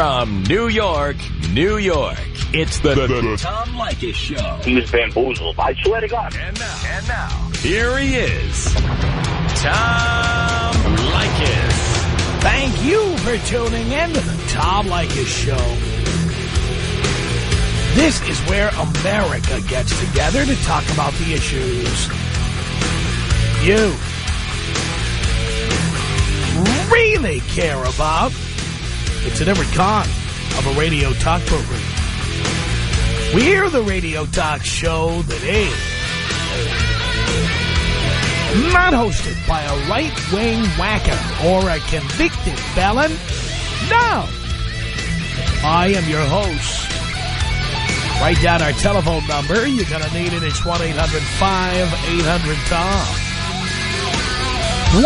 From New York, New York, it's the, the, the Tom Leykis Show. He was bamboozled. I swear to God. And now, and now, here he is, Tom Leykis. Thank you for tuning in to the Tom Leykis Show. This is where America gets together to talk about the issues you really care about. It's a different con of a radio talk program. We're the radio talk show that is not hosted by a right-wing whacker or a convicted felon. No! I am your host. Write down our telephone number. You're going to need it. It's 1-800-5800-TOM.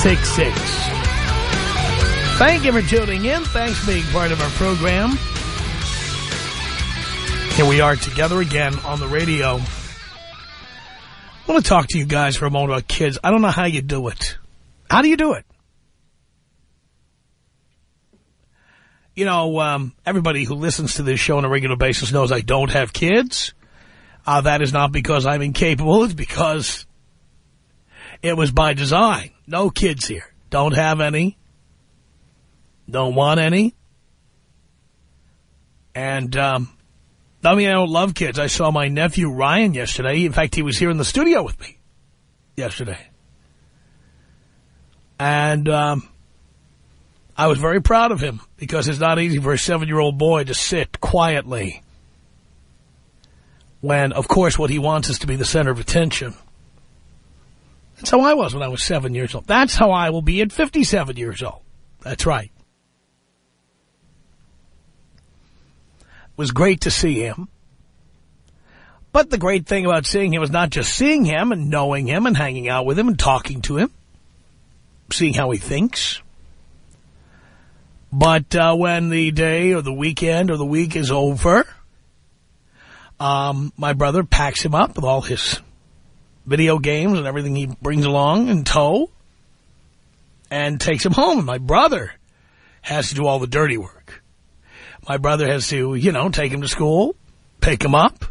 1-800-5800-866. Thank you for tuning in. Thanks for being part of our program. Here we are together again on the radio. I want to talk to you guys for a moment about kids. I don't know how you do it. How do you do it? You know, um, everybody who listens to this show on a regular basis knows I don't have kids. Uh, that is not because I'm incapable. It's because it was by design. No kids here. Don't have any. Don't want any. And, um, I mean, I don't love kids. I saw my nephew Ryan yesterday. In fact, he was here in the studio with me yesterday. And, um, I was very proud of him because it's not easy for a seven-year-old boy to sit quietly when, of course, what he wants is to be the center of attention. That's how I was when I was seven years old. That's how I will be at 57 years old. That's right. It was great to see him. But the great thing about seeing him was not just seeing him and knowing him and hanging out with him and talking to him, seeing how he thinks. But uh, when the day or the weekend or the week is over, um, my brother packs him up with all his video games and everything he brings along in tow and takes him home. And my brother has to do all the dirty work. My brother has to, you know, take him to school, pick him up,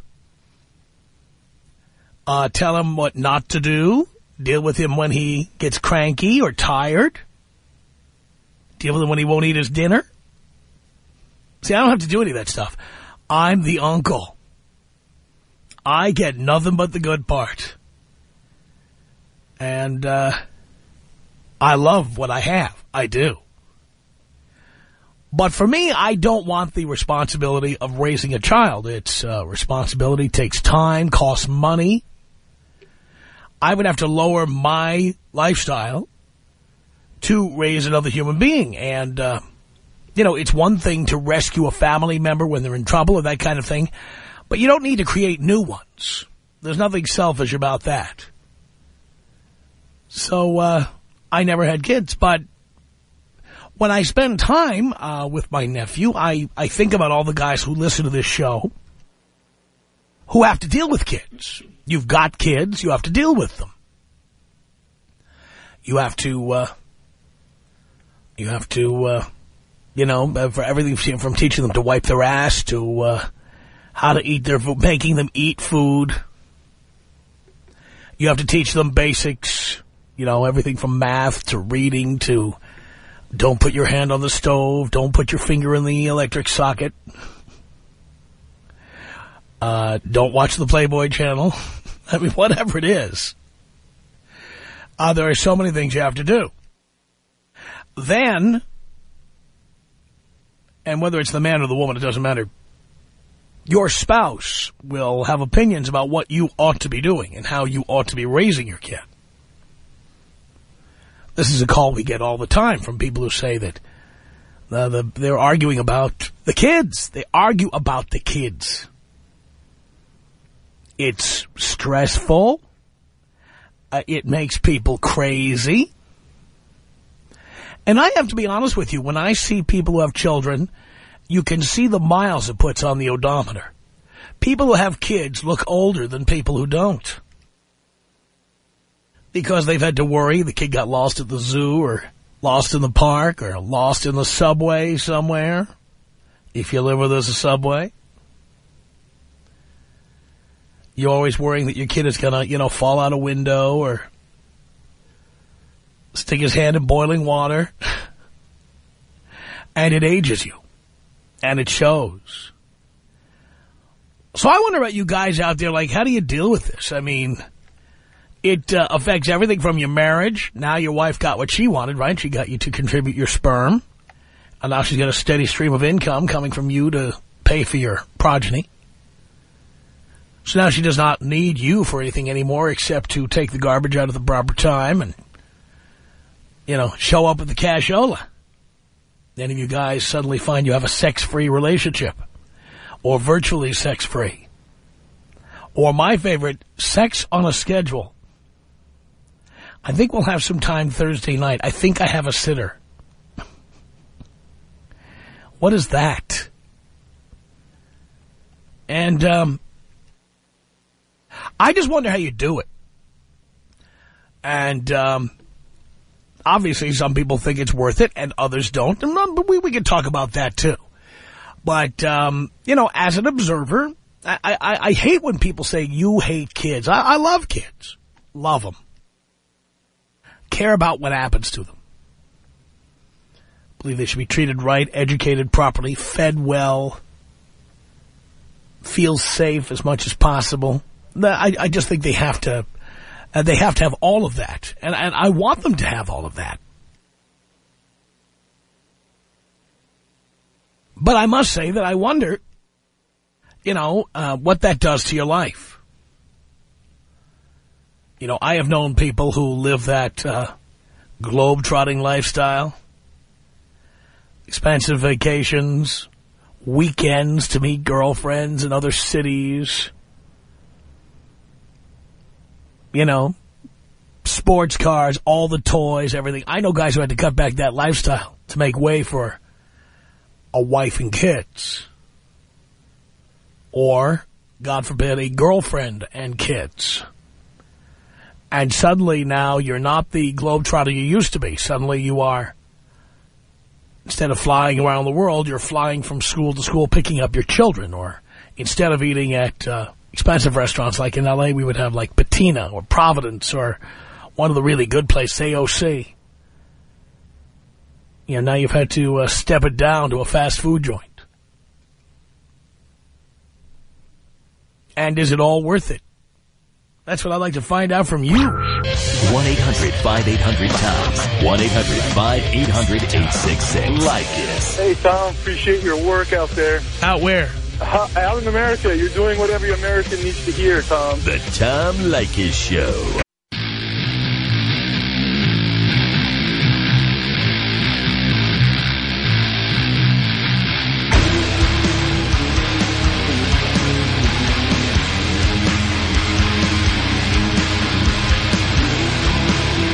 uh, tell him what not to do, deal with him when he gets cranky or tired, deal with him when he won't eat his dinner. See, I don't have to do any of that stuff. I'm the uncle. I get nothing but the good part. And uh, I love what I have. I do. But for me, I don't want the responsibility of raising a child. It's uh, responsibility, takes time, costs money. I would have to lower my lifestyle to raise another human being. And, uh, you know, it's one thing to rescue a family member when they're in trouble or that kind of thing. But you don't need to create new ones. There's nothing selfish about that. So, uh, I never had kids, but when I spend time uh, with my nephew, I, I think about all the guys who listen to this show who have to deal with kids. You've got kids, you have to deal with them. You have to, uh, you have to, uh, you know, for everything from teaching them to wipe their ass to uh, how to eat their food, making them eat food. You have to teach them basics, you know, everything from math to reading to don't put your hand on the stove, don't put your finger in the electric socket. Uh, don't watch the Playboy channel. I mean, whatever it is. Uh, there are so many things you have to do. Then, and whether it's the man or the woman, it doesn't matter, your spouse will have opinions about what you ought to be doing and how you ought to be raising your kid. This is a call we get all the time from people who say that the, they're arguing about the kids. They argue about the kids. It's stressful. Uh, it makes people crazy. And I have to be honest with you, when I see people who have children, you can see the miles it puts on the odometer. People who have kids look older than people who don't. Because they've had to worry the kid got lost at the zoo or lost in the park or lost in the subway somewhere, if you live where there's a subway. You're always worrying that your kid is going to, you know, fall out a window or stick his hand in boiling water. and it ages you. And it shows. So I wonder about you guys out there, like, how do you deal with this? I mean, it uh, affects everything from your marriage. Now your wife got what she wanted, right? She got you to contribute your sperm. And now she's got a steady stream of income coming from you to pay for your progeny. So now she does not need you for anything anymore except to take the garbage out of the proper time and, you know, show up with the cashola. Any of you guys suddenly find you have a sex-free relationship or virtually sex-free. Or my favorite, sex on a schedule. I think we'll have some time Thursday night. I think I have a sitter. What is that? And um, I just wonder how you do it. And um, obviously some people think it's worth it and others don't. Um, we, we can talk about that too. But, um, you know, as an observer, I, I, I, hate when people say you hate kids. I, I love kids. Love them. Care about what happens to them. Believe they should be treated right, educated properly, fed well, feel safe as much as possible. I, I just think they have to uh, they have to have all of that. And, and I want them to have all of that. But I must say that I wonder, you know, uh, what that does to your life. You know, I have known people who live that uh, globe-trotting lifestyle, expensive vacations, weekends to meet girlfriends in other cities, you know, sports cars, all the toys, everything. I know guys who had to cut back that lifestyle to make way for a wife and kids. Or, God forbid, a girlfriend and kids. And suddenly now you're not the globetrotter you used to be. Suddenly you are, instead of flying around the world, you're flying from school to school picking up your children. Or instead of eating at uh, expensive restaurants like in L.A., we would have like Patina or Providence or one of the really good places, AOC. You know, now you've had to uh, step it down to a fast food joint. And is it all worth it? That's what I'd like to find out from you. 1-800-5800-TOM. 1-800-5800-866. Like it. Hey, Tom. Appreciate your work out there. Out where? Uh, out in America. You're doing what every American needs to hear, Tom. The Tom Leykis Show.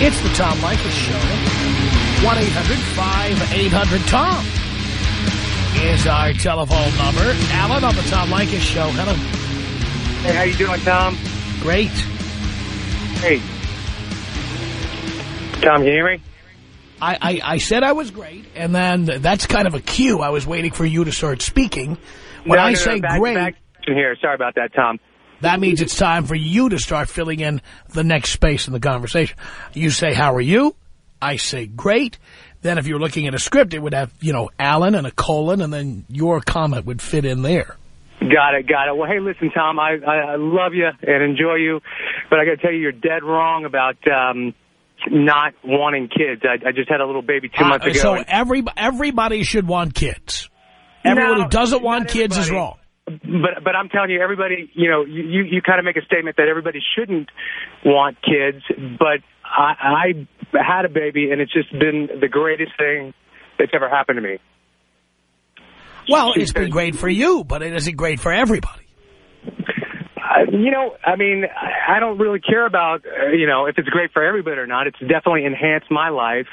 It's the Tom Leykis Show. 1-800-5800-TOM is our telephone number. Alan on the Tom Leykis Show. Hello. Hey, how you doing, Tom? Great. Hey. Tom, can you hear me? I, I, I said I was great, and then that's kind of a cue. I was waiting for you to start speaking. When no, I no, say no, back, great, back here. Sorry about that, Tom. That means it's time for you to start filling in the next space in the conversation. You say, how are you? I say, great. Then if you're looking at a script, it would have, you know, Alan and a colon, and then your comment would fit in there. Got it, got it. Well, hey, listen, Tom, I, I, I love you and enjoy you, but I got to tell you, you're dead wrong about um, not wanting kids. I, I just had a little baby two Uh, months ago. so every, everybody should want kids. Everyone No, who doesn't want kids is wrong. But but I'm telling you, everybody, you know, you you, you kind of make a statement that everybody shouldn't want kids. But I, I had a baby, and it's just been the greatest thing that's ever happened to me. Well, it's been great for you, but it isn't great for everybody. Uh, you know, I mean, I I don't really care about uh, you know if it's great for everybody or not. It's definitely enhanced my life.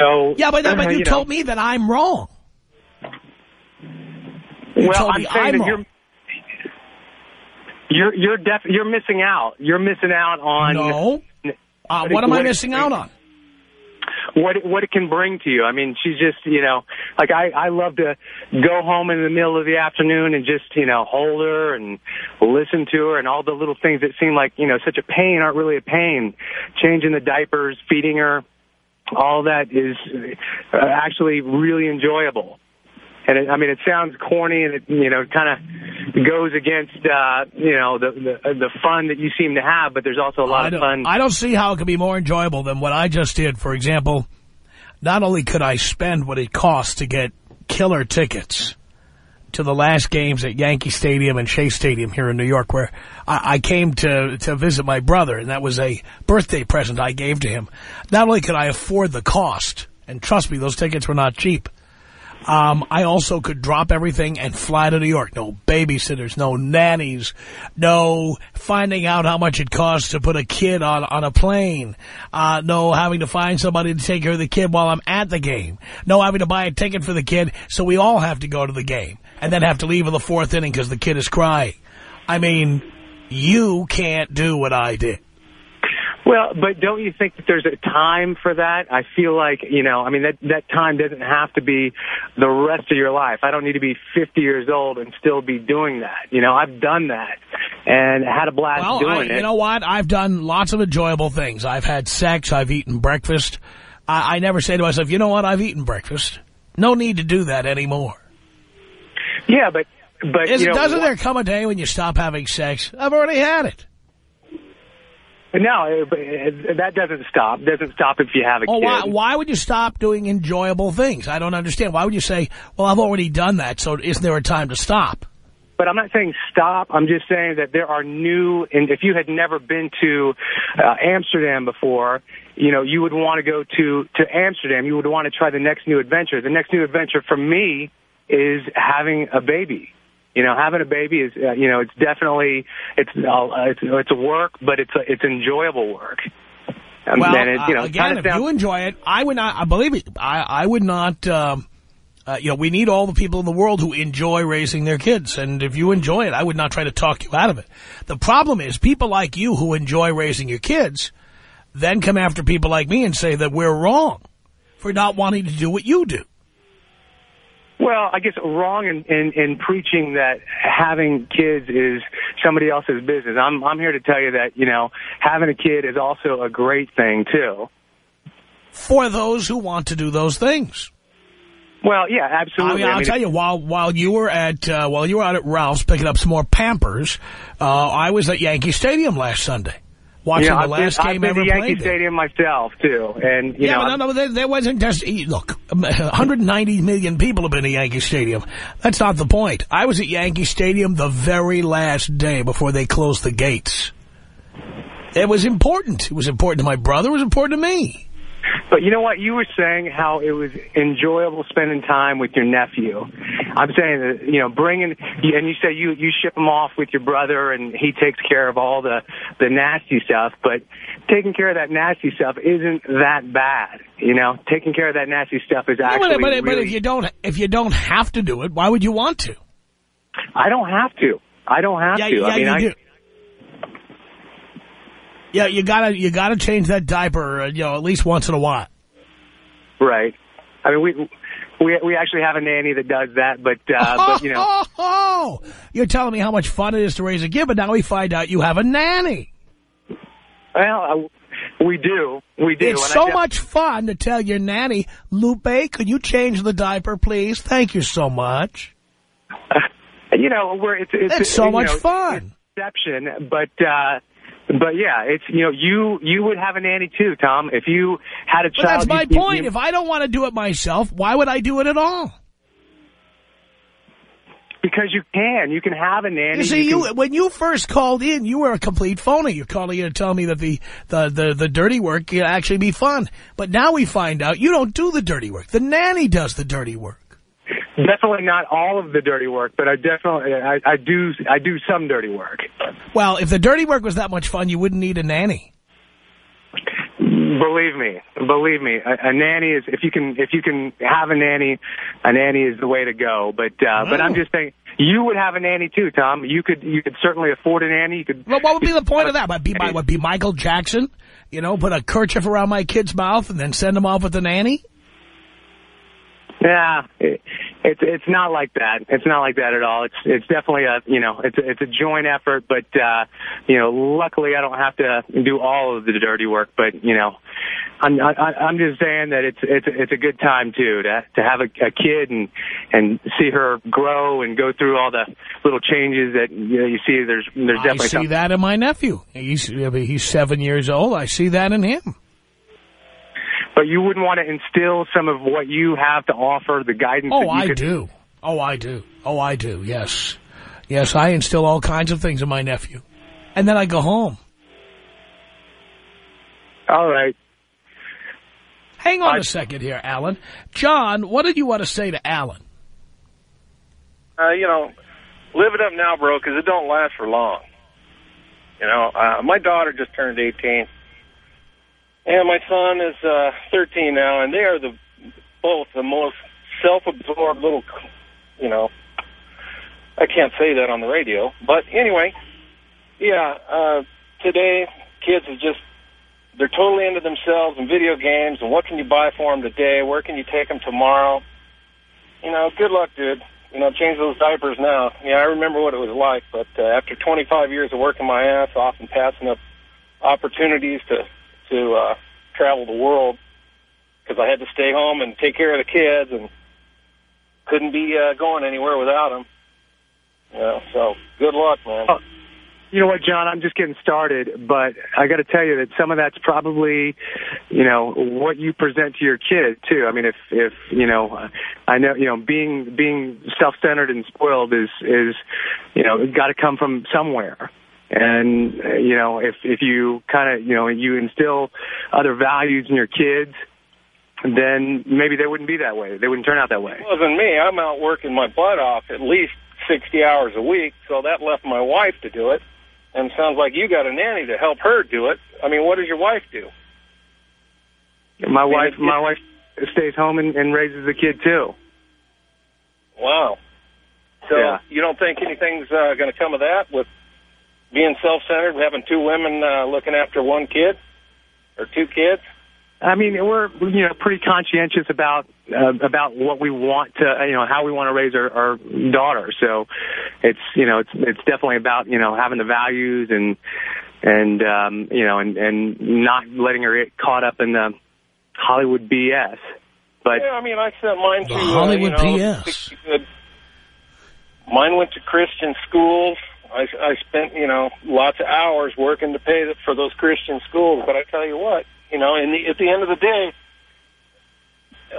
So Yeah, but, uh, but you, know. told me that I'm wrong. You well, I'm saying I'm that you're. You're you're def you're missing out. You're missing out on No. Uh, what am I missing out on? what it, what it can bring to you. I mean, she's just you know like I I love to go home in the middle of the afternoon and just you know hold her and listen to her and all the little things that seem like you know such a pain aren't really a pain. Changing the diapers, feeding her, all that is uh, actually really enjoyable. And it, I mean, it sounds corny, and it you know kind of goes against uh, you know the, the the fun that you seem to have. But there's also a lot of fun. I don't see how it could be more enjoyable than what I just did. For example, not only could I spend what it costs to get killer tickets to the last games at Yankee Stadium and Shea Stadium here in New York, where I, I came to, to visit my brother, and that was a birthday present I gave to him. Not only could I afford the cost, and trust me, those tickets were not cheap, um, I also could drop everything and fly to New York. No babysitters, no nannies, no finding out how much it costs to put a kid on, on a plane, uh, no having to find somebody to take care of the kid while I'm at the game, no having to buy a ticket for the kid so we all have to go to the game and then have to leave in the fourth inning because the kid is crying. I mean, you can't do what I did. Well, but don't you think that there's a time for that? I feel like, you know, I mean, that, that time doesn't have to be the rest of your life. I don't need to be 50 years old and still be doing that. You know, I've done that and had a blast well, doing I, it. You know what? I've done lots of enjoyable things. I've had sex. I've eaten breakfast. I, I never say to myself, you know what? I've eaten breakfast. No need to do that anymore. Yeah, but, but, Is, you know, doesn't there come a day when you stop having sex? I've already had it. No, that doesn't stop. Doesn't stop if you have a Oh, kid. why, why would you stop doing enjoyable things? I don't understand. Why would you say, well, I've already done that, so isn't there a time to stop? But I'm not saying stop. I'm just saying that there are new, and if you had never been to uh, Amsterdam before, you know, you would want to go to, to Amsterdam. You would want to try the next new adventure. The next new adventure for me is having a baby. You know, having a baby is, uh, you know, it's definitely, it's, uh, it's, it's a work, but it's, a, it's enjoyable work. Um, Well, and it, you know, uh, again, if you enjoy it, I would not, I believe it, I, I would not, um, uh, you know, we need all the people in the world who enjoy raising their kids. And if you enjoy it, I would not try to talk you out of it. The problem is people like you who enjoy raising your kids then come after people like me and say that we're wrong for not wanting to do what you do. Well, I guess wrong in, in, in preaching that having kids is somebody else's business. I'm I'm here to tell you that you know having a kid is also a great thing too. For those who want to do those things. Well, yeah, I absolutely. mean, I'll tell you, while while you were at uh, while you were out at Ralph's picking up some more Pampers, uh, I was at Yankee Stadium last Sunday watching you know, the last been, game I've been ever to Yankee played. there. Stadium myself too, and you yeah, know, but no, no, there, there wasn't just eh, look. 190 million people have been to Yankee Stadium. That's not the point. I was at Yankee Stadium the very last day before they closed the gates. It was important. It was important to my brother. It was important to me. But you know what? You were saying how it was enjoyable spending time with your nephew. I'm saying that, you know, bringing, and you say you, you ship him off with your brother and he takes care of all the, the nasty stuff, but taking care of that nasty stuff isn't that bad. You know, taking care of that nasty stuff is actually but, but, but really, if you don't if you don't have to do it, why would you want to? I don't have to. I don't have Yeah, to. yeah, I mean, you I, do. Yeah, you gotta you gotta change that diaper, uh, you know, at least once in a while. right. I mean, we, we, we actually have a nanny that does that, but, uh, but, you know. Oh, you're telling me how much fun it is to raise a kid, but now we find out you have a nanny. Well, uh, we do. We do. It's so much fun to tell your nanny, Lupe, could you change the diaper, please? Thank you so much. You know, where it's it's, It's so much know, fun. Exception, but uh, but yeah, it's you know you you would have a nanny too, Tom, if you had a But child. that's my you- you- point. you- If I don't want to do it myself, why would I do it at all? because you can, you can have a nanny. You see, you, can- when you first called in, you were a complete phony. You're calling in to tell me that the, the, the, the dirty work can actually be fun. But now we find out you don't do the dirty work. The nanny does the dirty work. Definitely not all of the dirty work, but I definitely I, I do I do some dirty work. Well, if the dirty work was that much fun, you wouldn't need a nanny. Believe me, believe me, a, a nanny is if you can if you can have a nanny, a nanny is the way to go. But uh, but I'm Oh. just saying, you would have a nanny too, Tom. You could you could certainly afford a nanny. You could. Well, what would be the point of that? Would be, would be Michael Jackson? You know, put a kerchief around my kid's mouth and then send him off with a nanny? Yeah, it's it's not like that. It's not like that at all. It's it's definitely a you know it's a, it's a joint effort, but uh, you know luckily I don't have to do all of the dirty work. But you know, I'm I, I'm just saying that it's it's it's a good time too to to have a, a kid and and see her grow and go through all the little changes that you know you see. There's there's definitely I see that in my nephew. He's he's seven years old. I see that in him but you wouldn't want to instill some of what you have to offer, the guidance. Oh, I could... do. Oh, I do. Oh, I do. Yes. Yes, I instill all kinds of things in my nephew. And then I go home. All right. Hang on I... a second here, Alan. John, what did you want to say to Alan? Uh, you know, live it up now, bro, because it don't last for long. You know, uh, my daughter just turned 18. And my son is uh, 13 now, and they are the both the most self-absorbed little, you know, I can't say that on the radio. But anyway, yeah, uh, today kids are just, they're totally into themselves and video games and what can you buy for them today? Where can you take them tomorrow? You know, good luck, dude. You know, change those diapers now. Yeah, I remember what it was like, but uh, after 25 years of working my ass off and passing up opportunities to to uh, travel the world because I had to stay home and take care of the kids and couldn't be uh, going anywhere without them. Know, so good luck, man. Oh, you know what, John? I'm just getting started, but I got to tell you that some of that's probably, you know, what you present to your kid too. I mean, if if you know, I know, you know, being being self-centered and spoiled is is, you know, got to come from somewhere. And, uh, you know, if, if you kind of, you know, you instill other values in your kids, then maybe they wouldn't be that way. They wouldn't turn out that way. It wasn't me, I'm out working my butt off at least 60 hours a week, so that left my wife to do it. And sounds like you got a nanny to help her do it. I mean, what does your wife do? My I mean, wife, my wife stays home and, and raises the kid too. Wow. So yeah. you don't think anything's uh, going to come of that with being self-centered, having two women uh, looking after one kid or two kids? I mean, we're you know pretty conscientious about uh, about what we want to you know how we want to raise our, our daughter. So it's you know it's it's definitely about you know having the values and and um, you know and and not letting her get caught up in the Hollywood BS. But yeah, I mean, I sent mine to uh, Hollywood uh, you know, BS. Mine went to Christian schools. I, I spent, you know, lots of hours working to pay for those Christian schools. But I tell you what, you know, in the, at the end of the day,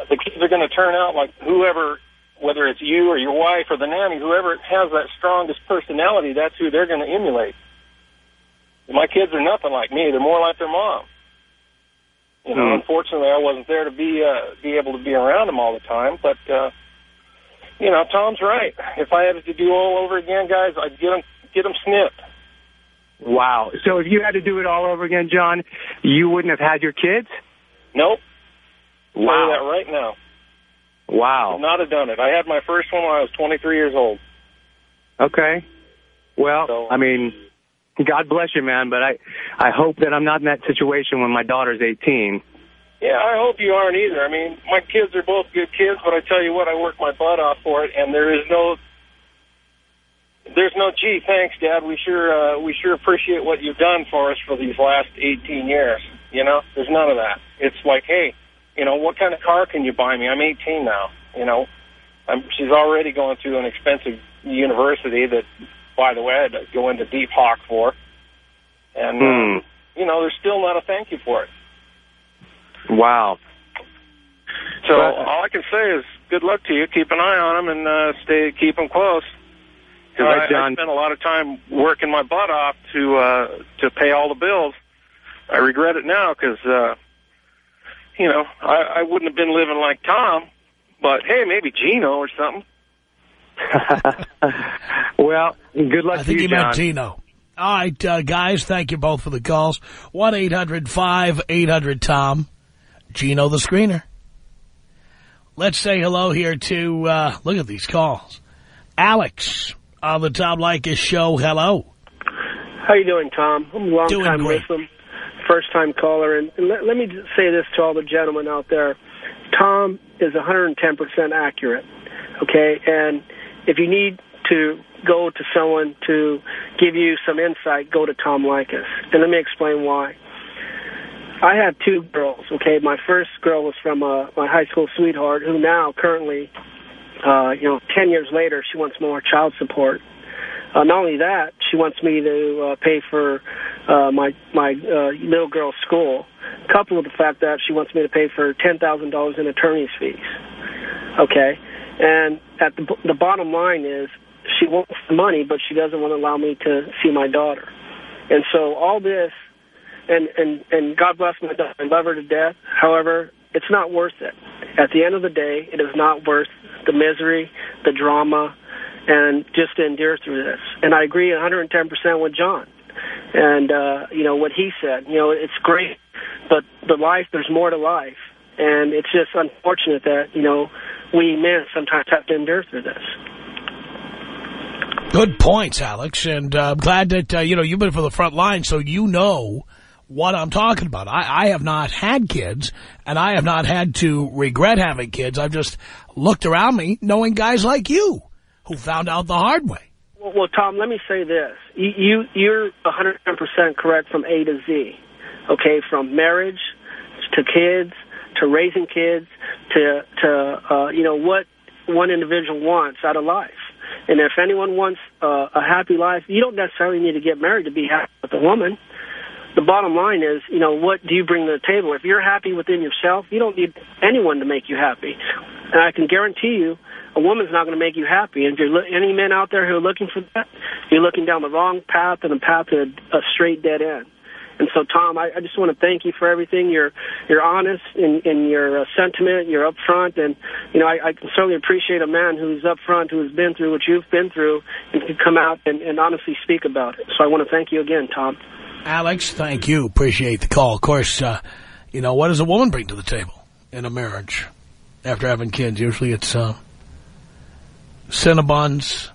the kids are going to turn out like whoever, whether it's you or your wife or the nanny, whoever has that strongest personality, that's who they're going to emulate. My kids are nothing like me. They're more like their mom. You know, mm. unfortunately, I wasn't there to be uh, be able to be around them all the time, but uh, you know, Tom's right. If I had to do all over again, guys, I'd get them get them snipped. Wow. So if you had to do it all over again, John, you wouldn't have had your kids? Nope. Wow. That right now. Wow. Not have done it. I had my first one when I was 23 years old. Okay. Well, so, I mean, God bless you, man, but I, I hope that I'm not in that situation when my daughter's 18. Yeah, I hope you aren't either. I mean, my kids are both good kids, but I tell you what, I work my butt off for it, and there is no there's no, gee, thanks, Dad. We sure uh, we sure appreciate what you've done for us for these last 18 years. You know, there's none of that. It's like, hey, you know, what kind of car can you buy me? I'm 18 now. You know, I'm, she's already going to an expensive university that, by the way, I had to go into deep hawk for. And, hmm. uh, you know, there's still not a thank you for it. Wow. So all I can say is good luck to you. Keep an eye on them and uh, stay keep them close. Because I, I spent a lot of time working my butt off to uh, to pay all the bills. I regret it now because, uh, you know, I, I wouldn't have been living like Tom. But, hey, maybe Gino or something. well, good luck I think you, he meant Gino. All right, uh, guys, thank you both for the calls. 1-800-5800-TOM. Gino the screener. Let's say hello here to, uh, look at these calls. Alex on the Tom Leykis show. Hello. How you doing, Tom? I'm a long Doing time great. listener, first time caller, and, let, let me say this to all the gentlemen out there: Tom is 110 percent accurate. Okay, and if you need to go to someone to give you some insight, go to Tom Leykis, and let me explain why. I had two girls. Okay, my first girl was from uh, my high school sweetheart, who now currently, uh, you know, 10 years later, she wants more child support. Uh, not only that, she wants me to uh, pay for uh, my my uh, little girl's school, coupled with the fact that she wants me to pay for ten thousand dollars in attorney's fees. Okay, and at the the bottom line is she wants the money, but she doesn't want to allow me to see my daughter. And so all this, and and and God bless my daughter, I love her to death. However, it's not worth it. At the end of the day, it is not worth the misery, the drama, and just to endure through this. And I agree 110% with John. And, uh, you know, what he said, you know, it's great, but the life, there's more to life. And it's just unfortunate that, you know, we men sometimes have to endure through this. Good points, Alex. And uh, I'm glad that, uh, you know, you've been for the front line, so you know what I'm talking about. I, I have not had kids, and I have not had to regret having kids. I've just looked around me knowing guys like you who found out the hard way. Well, well Tom, let me say this. You, you, you're 100% correct from A to Z, okay, from marriage to kids to raising kids to, to uh, you know, what one individual wants out of life. And if anyone wants uh, a happy life, you don't necessarily need to get married to be happy with a woman. The bottom line is, you know, what do you bring to the table? If you're happy within yourself, you don't need anyone to make you happy. And I can guarantee you, a woman's not going to make you happy. And if you're any men out there who are looking for that, you're looking down the wrong path and a path to a straight dead end. And so, Tom, I, I just want to thank you for everything. You're you're honest in, in your uh, sentiment. You're upfront, and you know I, I can certainly appreciate a man who's upfront, who has been through what you've been through, and can come out and, and honestly speak about it. So I want to thank you again, Tom. Alex, thank you. Appreciate the call. Of course, uh, you know, what does a woman bring to the table in a marriage after having kids? Usually it's uh, Cinnabons,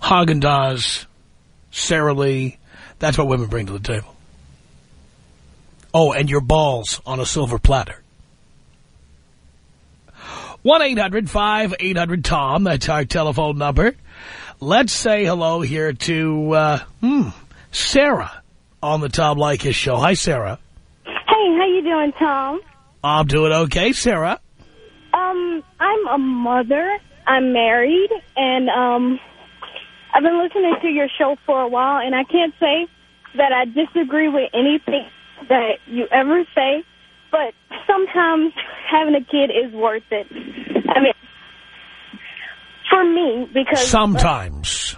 Haagen-Dazs, Sara Lee. That's what women bring to the table. Oh, and your balls on a silver platter. 1-800-5800-TOM. That's our telephone number. Let's say hello here to, uh, hmm, Sarah on the Tom Leykis show. Hi, Sarah. Hey, how you doing, Tom? I'm doing okay, Sarah. Um, I'm a mother. I'm married, and um, I've been listening to your show for a while, and I can't say that I disagree with anything that you ever say, but sometimes having a kid is worth it. I mean, for me, because... Sometimes.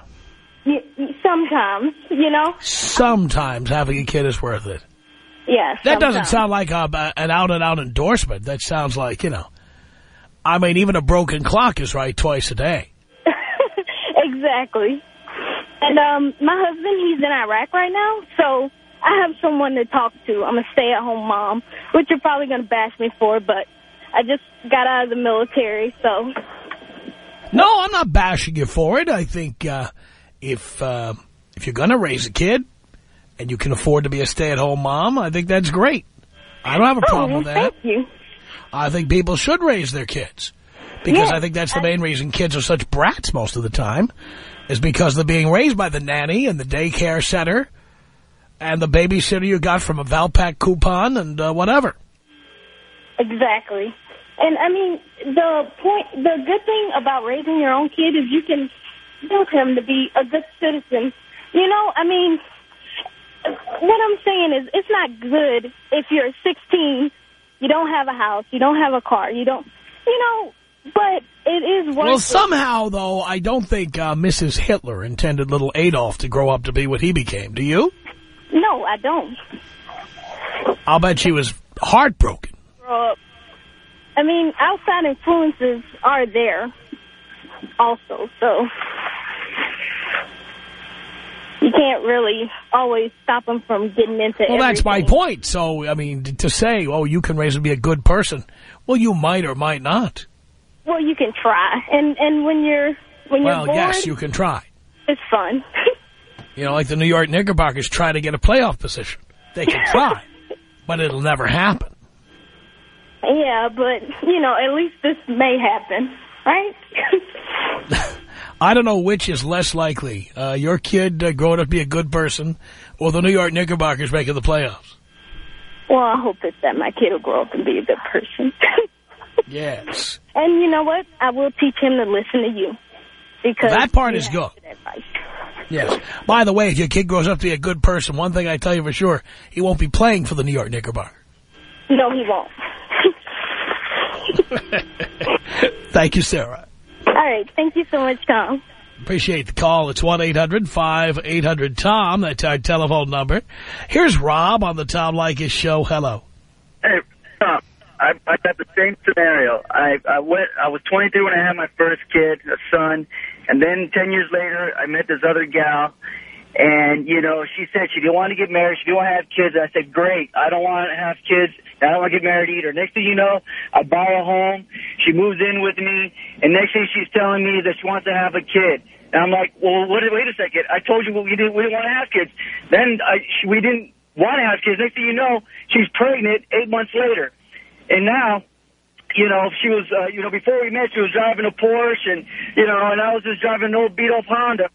Sometimes, you know? Sometimes having a kid is worth it. Yes. That doesn't sound like a, an out-and-out endorsement. That sounds like, you know, I mean, even a broken clock is right twice a day. exactly. And um, my husband, he's in Iraq right now, so I have someone to talk to. I'm a stay-at-home mom, which you're probably going to bash me for, but I just got out of the military, so... No, I'm not bashing you for it. I think uh, if uh, if you're going to raise a kid and you can afford to be a stay-at-home mom, I think that's great. I don't have a problem oh, with well, that. thank you. I think people should raise their kids. Because Yeah, I think that's the main reason kids are such brats most of the time, is because they're being raised by the nanny and the daycare center and the babysitter you got from a Valpak coupon and uh, whatever. Exactly. And, I mean, the point, the good thing about raising your own kid is you can build him to be a good citizen. You know, I mean, what I'm saying is it's not good if you're 16, you don't have a house, you don't have a car, you don't, you know, but it is worth Well, somehow, though, I don't think uh, Mrs. Hitler intended little Adolf to grow up to be what he became. Do you? No, I don't. I'll bet she was heartbroken. Up. I mean, outside influences are there also, so you can't really always stop them from getting into Well, that's my point. So, I mean, to say, oh, you can raise and be a good person, well, you might or might not. Well, you can try, and and when you're When well, you're bored, yes, you can try. it's fun. You know, like the New York Knickerbockers try to get a playoff position. They can try, but it'll never happen. yeah, but, you know, at least this may happen, right? I don't know which is less likely, uh, your kid uh, growing up to be a good person or the New York Knickerbockers making the playoffs. well, I hope that, that my kid will grow up and be a good person. Yes. and you know what? I will teach him to listen to you. Because That part is good. Yes. By the way, if your kid grows up to be a good person, one thing I tell you for sure, he won't be playing for the New York Knickerbockers. No, he won't. Thank you, Sarah. All right. Thank you so much, Tom. Appreciate the call. It's 1-800-5800-TOM. That's our telephone number. Here's Rob on the Tom Leykis show. Hello. Hey, Tom, I, I got the same scenario. I, I went. I was 22 when I had my first kid, a son, and then 10 years later, I met this other gal, and you know, she said she didn't want to get married. She didn't want to have kids. I said, great. I don't want to have kids. I don't want to get married either. Next thing you know, I buy a home. She moves in with me, and next thing she's telling me that she wants to have a kid. And I'm like, well, what, wait a second. I told you we didn't, we didn't want to have kids. Then I, she, we didn't want to have kids. Next thing you know, she's pregnant eight months later. And now, you know, she was, uh, you know, before we met, she was driving a Porsche, and, you know, and I was just driving an old beat-up Honda.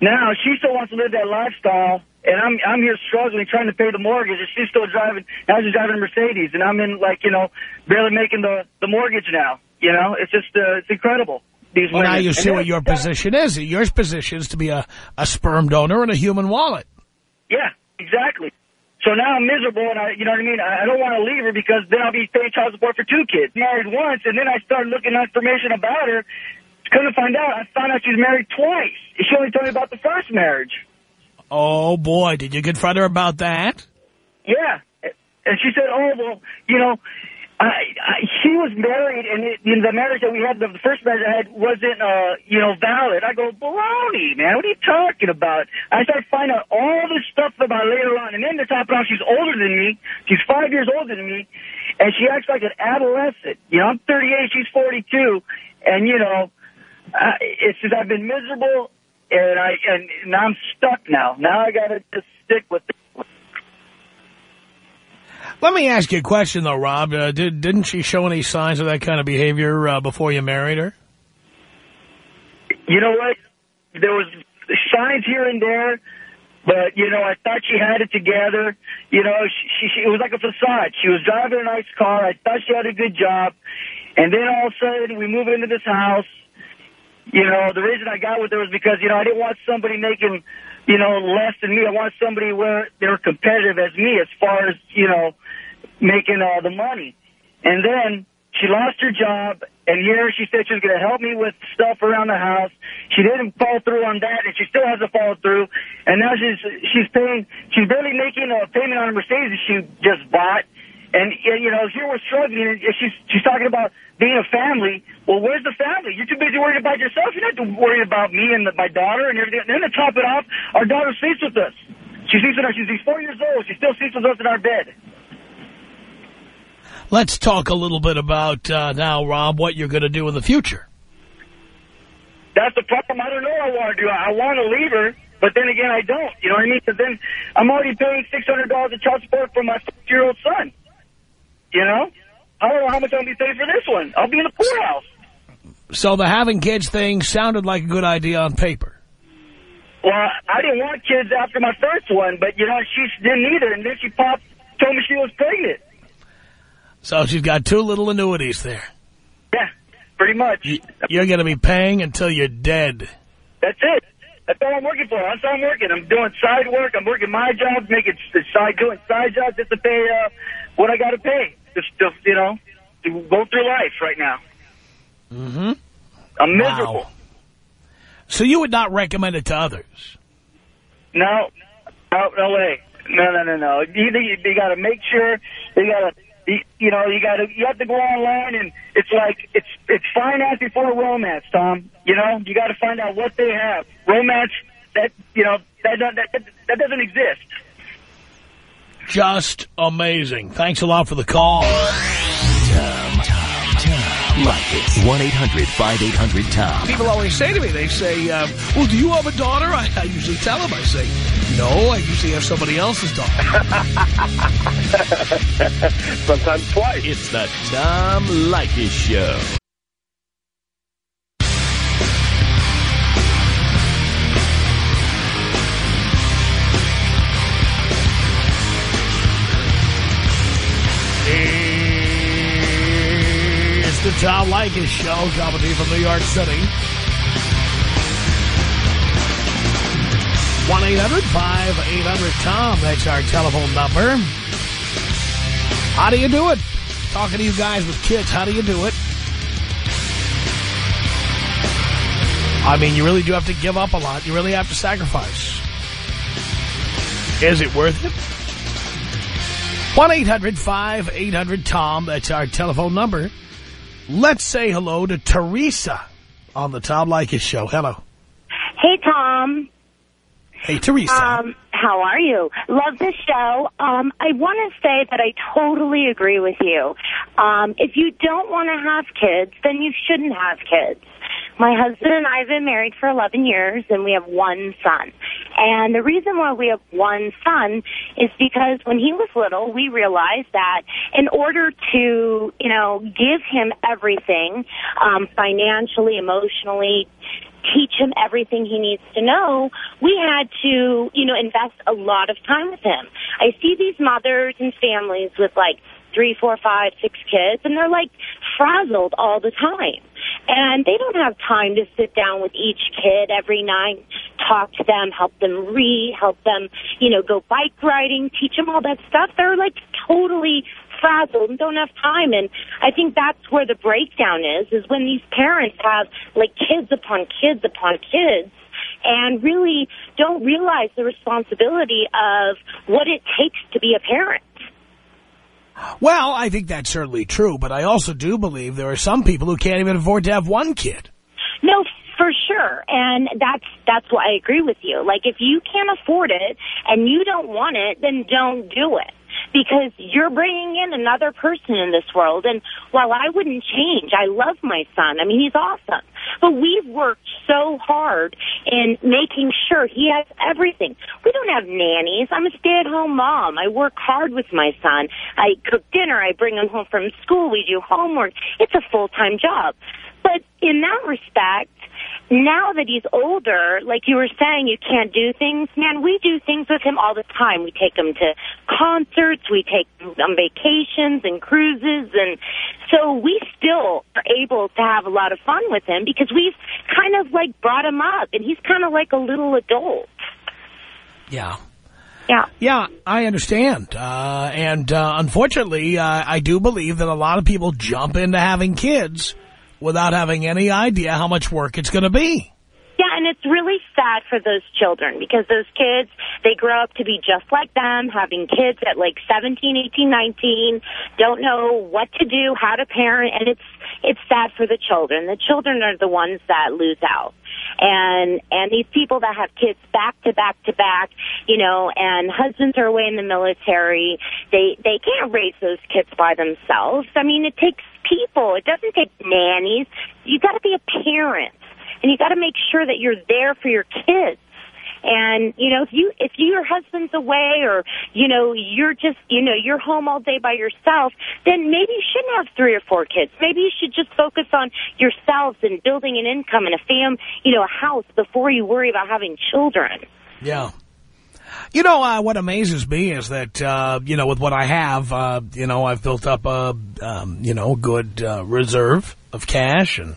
Now, she still wants to live that lifestyle, and I'm I'm here struggling, trying to pay the mortgage, and she's still driving, now she's driving a Mercedes, and I'm in, like, you know, barely making the, the mortgage now. You know, it's just, uh, it's incredible. These Well, now you And see what your position is. Your position is to be a, a sperm donor and a human wallet. Yeah, exactly. So now I'm miserable, and I, you know what I mean. I, I don't want to leave her because then I'll be paying child support for two kids. Married once, and then I started looking at information about her. Couldn't find out. I found out she's married twice. She only told me about the first marriage. Oh, boy. Did you confront her about that? Yeah, and she said, "Oh well, you know." I, I, she was married, and it, you know, the marriage that we had, the first marriage I had, wasn't, uh, you know, valid. I go, baloney, man. What are you talking about? I started finding out all this stuff about later on, and then to top it off, she's older than me. She's five years older than me, and she acts like an adolescent. You know, I'm 38, she's 42, and you know, I, it's just I've been miserable, and I and now I'm stuck now. Now I got to just stick with it. Let me ask you a question, though, Rob. Uh, did, didn't she show any signs of that kind of behavior uh, before you married her? You know what? There was signs here and there, but you know, I thought she had it together. You know, she, she it was like a facade. She was driving a nice car. I thought she had a good job, and then all of a sudden we move into this house. You know, the reason I got with her was because you know I didn't want somebody making you know less than me. I want somebody where they're competitive as me as far as you know making all the money. And then she lost her job, and here she said she was going to help me with stuff around the house. She didn't follow through on that, and she still hasn't followed through. And now she's she's paying, she's barely making a payment on a Mercedes she just bought. And, and you know, here we're struggling. And she's she's talking about being a family. Well, where's the family? You're too busy worrying about yourself. You're not worried about me and the, my daughter and everything. And then to top it off, our daughter sleeps with us. She sleeps with us. She's four years old. She still sleeps with us in our bed. Let's talk a little bit about uh, now, Rob, what you're going to do in the future. That's the problem. I don't know what I want to do. I want to leave her, but then again, I don't. You know what I mean? Because then I'm already paying $600 of child support for my six-year-old son. You know? I don't know how much I'll be paying for this one. I'll be in the poorhouse. So the having kids thing sounded like a good idea on paper. Well, I didn't want kids after my first one, but, you know, she didn't either. And then she popped, told me she was pregnant. So she's got two little annuities there. Yeah, pretty much. You're going to be paying until you're dead. That's it. That's all I'm working for. That's all I'm working. I'm doing side work. I'm working my job, making side, doing side jobs just to pay uh, what I got to pay. Just to, you know, to go through life right now. Mm-hmm. I'm miserable. Wow. So you would not recommend it to others? No, no, no way. No, no, no, no. Either you, you got to make sure you got to. You, you know, you got to you have to go online, and it's like it's it's finance before romance, Tom. You know, you got to find out what they have. Romance that you know that that that, that doesn't exist. Just amazing. Thanks a lot for the call. Tom, Tom, Tom. Leykis. 1-800-5800-TOM. People always say to me, they say, uh, well, do you have a daughter? I, I usually tell them, I say, no, I usually have somebody else's daughter. Sometimes twice. It's the Tom Leykis Show. It's the Tom Leykis Show, coming to you from New York City. 1-800-5800-TOM. That's our telephone number. How do you do it? Talking to you guys with kids, how do you do it? I mean, you really do have to give up a lot. You really have to sacrifice. Is it worth it? 1-800-5800-TOM. That's our telephone number. Let's say hello to Teresa on the Tom Leykis show. Hello. Hey, Tom. Hey, Teresa. Um, how are you? Love the show. Um, I want to say that I totally agree with you. Um, if you don't want to have kids, then you shouldn't have kids. My husband and I have been married for 11 years, and we have one son. And the reason why we have one son is because when he was little, we realized that in order to, you know, give him everything, um, financially, emotionally, teach him everything he needs to know, we had to, you know, invest a lot of time with him. I see these mothers and families with like three, four, five, six kids, and they're like frazzled all the time. And they don't have time to sit down with each kid every night, talk to them, help them read, help them, you know, go bike riding, teach them all that stuff. They're like totally and don't have time. And I think that's where the breakdown is, is when these parents have like kids upon kids upon kids and really don't realize the responsibility of what it takes to be a parent. Well, I think that's certainly true, but I also do believe there are some people who can't even afford to have one kid. No, for sure. And that's that's why I agree with you. Like if you can't afford it and you don't want it, then don't do it. Because you're bringing in another person in this world. And while I wouldn't change, I love my son. I mean, he's awesome. But we've worked so hard in making sure he has everything. We don't have nannies. I'm a stay-at-home mom. I work hard with my son. I cook dinner. I bring him home from school. We do homework. It's a full-time job. But in that respect, now that he's older, like you were saying, you can't do things. Man, we do things with him all the time. We take him to concerts, we take him on vacations and cruises, and so we still are able to have a lot of fun with him because we've kind of like brought him up, and he's kind of like a little adult. Yeah. Yeah. Yeah, I understand. Uh, and uh, unfortunately, uh, I do believe that a lot of people jump into having kids without having any idea how much work it's going to be. Yeah, and it's really sad for those children because those kids, they grow up to be just like them, having kids at like 17, 18, 19, don't know what to do, how to parent, and it's it's sad for the children. The children are the ones that lose out. And and these people that have kids back to back to back, you know, and husbands are away in the military, they they can't raise those kids by themselves. I mean, it takes people. It doesn't take nannies. You got to be a parent and you got to make sure that you're there for your kids. And you know, if you if your husband's away or you know you're just you know you're home all day by yourself, then maybe you shouldn't have three or four kids. Maybe you should just focus on yourselves and building an income and a fam, you know, a house before you worry about having children. Yeah. You know, uh, what amazes me is that, uh, you know, with what I have, uh, you know, I've built up a, um, you know, good uh, reserve of cash and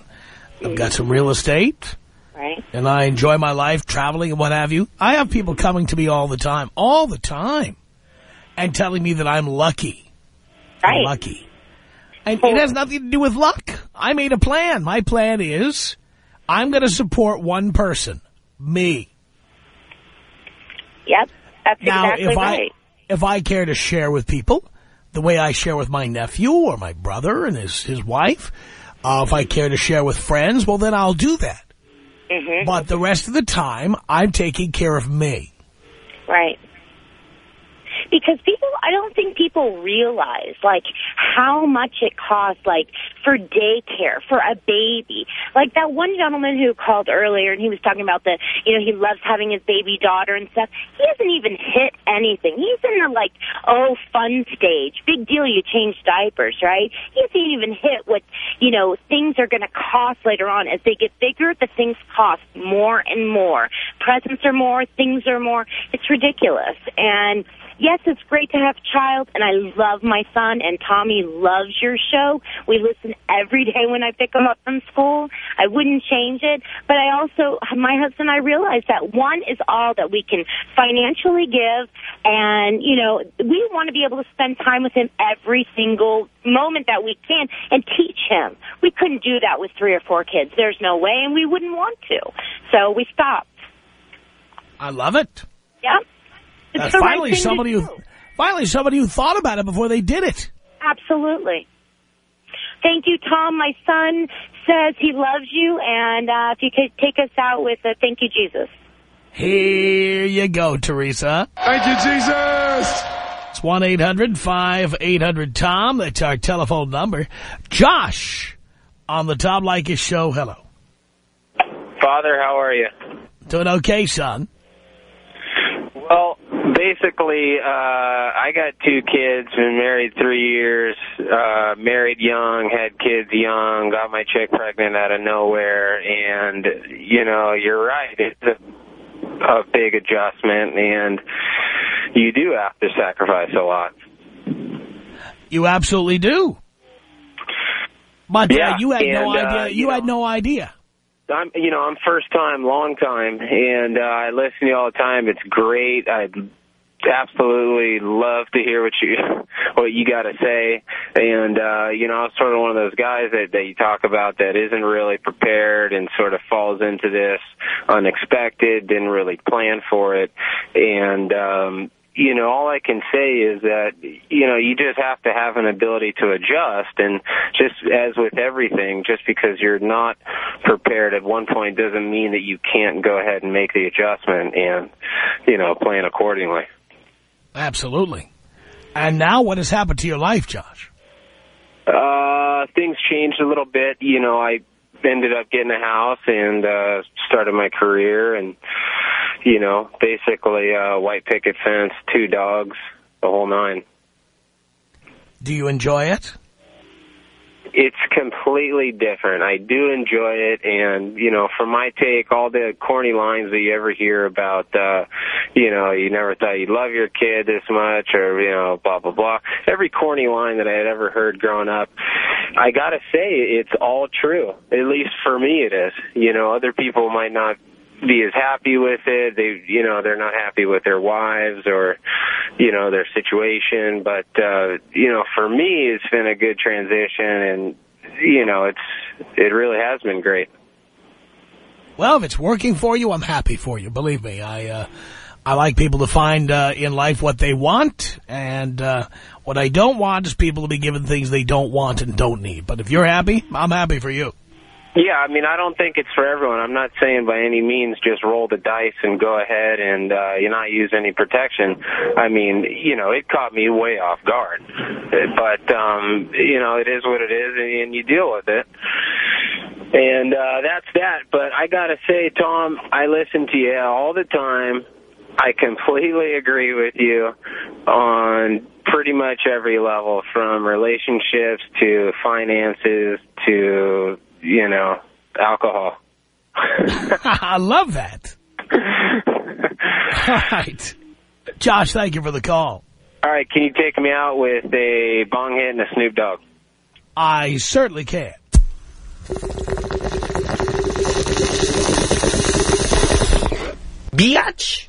I've got some real estate. Right. And I enjoy my life traveling and what have you. I have people coming to me all the time, all the time, and telling me that I'm lucky. Right. I'm lucky. And it has nothing to do with luck. I made a plan. My plan is I'm going to support one person, me. Yep. That's Now, exactly if right. I if I care to share with people the way I share with my nephew or my brother and his his wife, uh, if I care to share with friends, well, then I'll do that. hmm But the rest of the time, I'm taking care of me. Right. Because people, I don't think people realize like how much it costs, like for daycare for a baby. Like that one gentleman who called earlier, and he was talking about the, you know, he loves having his baby daughter and stuff. He hasn't even hit anything. He's in the like, oh, fun stage. Big deal. You change diapers, right? He hasn't even hit what, you know, things are going to cost later on. As they get bigger, the things cost more and more. Presents are more, things are more. It's ridiculous. And yes, it's great to have a child, and I love my son, and Tommy loves your show. We listen every day when I pick him up from school. I wouldn't change it, but I also, my husband and I realize that one is all that we can financially give, and, you know, we want to be able to spend time with him every single moment that we can and teach him. We couldn't do that with three or four kids. There's no way, and we wouldn't want to. So we stopped. I love it. Yep. It's Uh, the right finally, thing to somebody who do. finally somebody who thought about it before they did it. Absolutely. Thank you, Tom. My son says he loves you, and uh, if you could take us out with a thank you, Jesus. Here you go, Teresa. Thank you, Jesus. It's 1-800-5800-TOM. That's our telephone number. Josh on the Tom Leykis show. Hello. Father, how are you? Doing okay, son? Well, basically, uh, I got two kids, been married three years, uh, married young, had kids young, got my chick pregnant out of nowhere, and, you know, you're right, it's a, a big adjustment, and you do have to sacrifice a lot. You absolutely do. But uh, Yeah, you had no and, uh, idea. You, you had no idea. I'm, you know, I'm first time, long time, and uh, I listen to you all the time. It's great. I absolutely love to hear what you what you got to say. And uh, you know, I'm sort of one of those guys that that you talk about that isn't really prepared and sort of falls into this unexpected, didn't really plan for it, and. um you know, all I can say is that, you know, you just have to have an ability to adjust. And just as with everything, just because you're not prepared at one point doesn't mean that you can't go ahead and make the adjustment and, you know, plan accordingly. Absolutely. And now what has happened to your life, Josh? Uh, things changed a little bit. You know, I ended up getting a house and uh started my career and you know, basically uh white picket fence, two dogs, the whole nine. Do you enjoy it? It's completely different. I do enjoy it, and you know, for my take, all the corny lines that you ever hear about, uh, you know, you never thought you'd love your kid this much, or you know, blah blah blah. Every corny line that I had ever heard growing up, I gotta say, it's all true. At least for me, it is. You know, other people might not be as happy with it. They, you know, they're not happy with their wives or, you know, their situation. But, uh, you know, for me, it's been a good transition and, you know, it's, it really has been great. Well, if it's working for you, I'm happy for you. Believe me, I uh, I like people to find uh, in life what they want, and uh, what I don't want is people to be given things they don't want and don't need. But if you're happy, I'm happy for you. Yeah, I mean, I don't think it's for everyone. I'm not saying by any means just roll the dice and go ahead and uh, you not use any protection. I mean, you know, it caught me way off guard. But, um, you know, it is what it is, and, and you deal with it. And uh, that's that. But I got to say, Tom, I listen to you all the time. I completely agree with you on pretty much every level, from relationships to finances to you know, alcohol. I love that. All right. Josh, thank you for the call. All right, can you take me out with a bong hit and a Snoop Dogg? I certainly can. Biatch.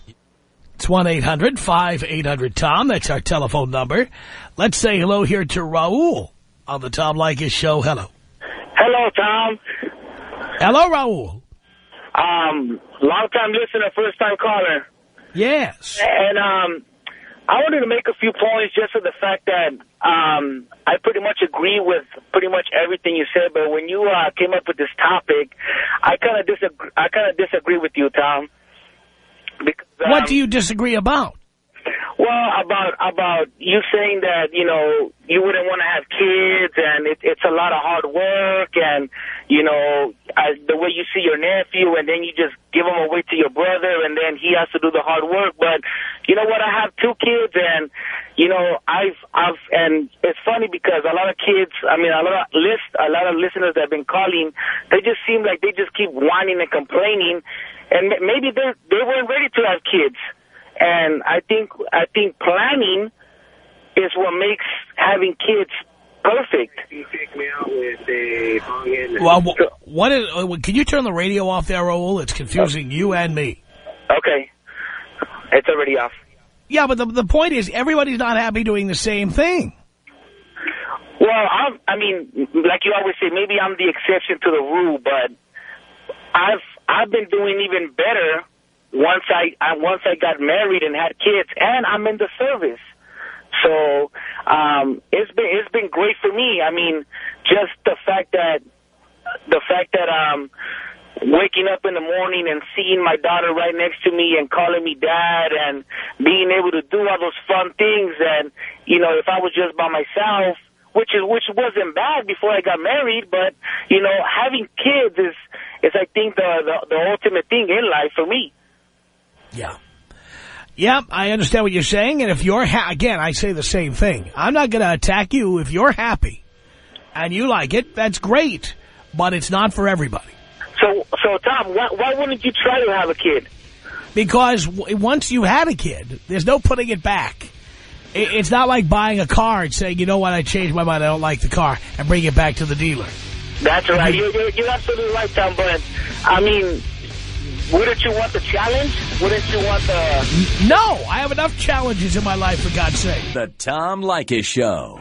It's 1-800-5800-TOM. That's our telephone number. Let's say hello here to Raul on the Tom Leykis show. Hello. Hello, Tom. Hello, Raul. Um, long time listener, first time caller. Yes. And um, I wanted to make a few points just for the fact that um, I pretty much agree with pretty much everything you said. But when you uh, came up with this topic, I kind of disagree. I kind of disagree with you, Tom. Because, um, what do you disagree about? Well, about about you saying that you know you wouldn't want to have kids, and it, it's a lot of hard work, and you know I, the way you see your nephew, and then you just give him away to your brother, and then he has to do the hard work. But you know what? I have two kids, and you know I've I've and it's funny because a lot of kids, I mean a lot of list, a lot of listeners that have been calling, they just seem like they just keep whining and complaining, and maybe they they weren't ready to have kids. And I think I think planning is what makes having kids perfect. Well, wh- what is, uh, can you turn the radio off there, Raul? It's confusing you and me. Okay. It's already off. Yeah, but the, the point is everybody's not happy doing the same thing. Well, I'm, I mean, like you always say, maybe I'm the exception to the rule, but I've I've been doing even better once I, I once I got married and had kids, and I'm in the service. So um, it's been it's been great for me. I mean, just the fact that the fact that um, waking up in the morning and seeing my daughter right next to me and calling me dad and being able to do all those fun things. And you know, if I was just by myself, which is which wasn't bad before I got married, but you know, having kids is is I think the the, the ultimate thing in life for me. Yeah. Yeah, I understand what you're saying. And if you're, ha again, I say the same thing. I'm not going to attack you. If you're happy and you like it, that's great. But it's not for everybody. So, so Tom, why, why wouldn't you try to have a kid? Because w once you had a kid, there's no putting it back. It, it's not like buying a car and saying, you know what, I changed my mind, I don't like the car, and bring it back to the dealer. That's right. Mm-hmm. You're, you're, you're absolutely right, Tom. But, I mean, wouldn't you want the challenge? Wouldn't you want the... No, I have enough challenges in my life, for God's sake. The Tom Leykis Show.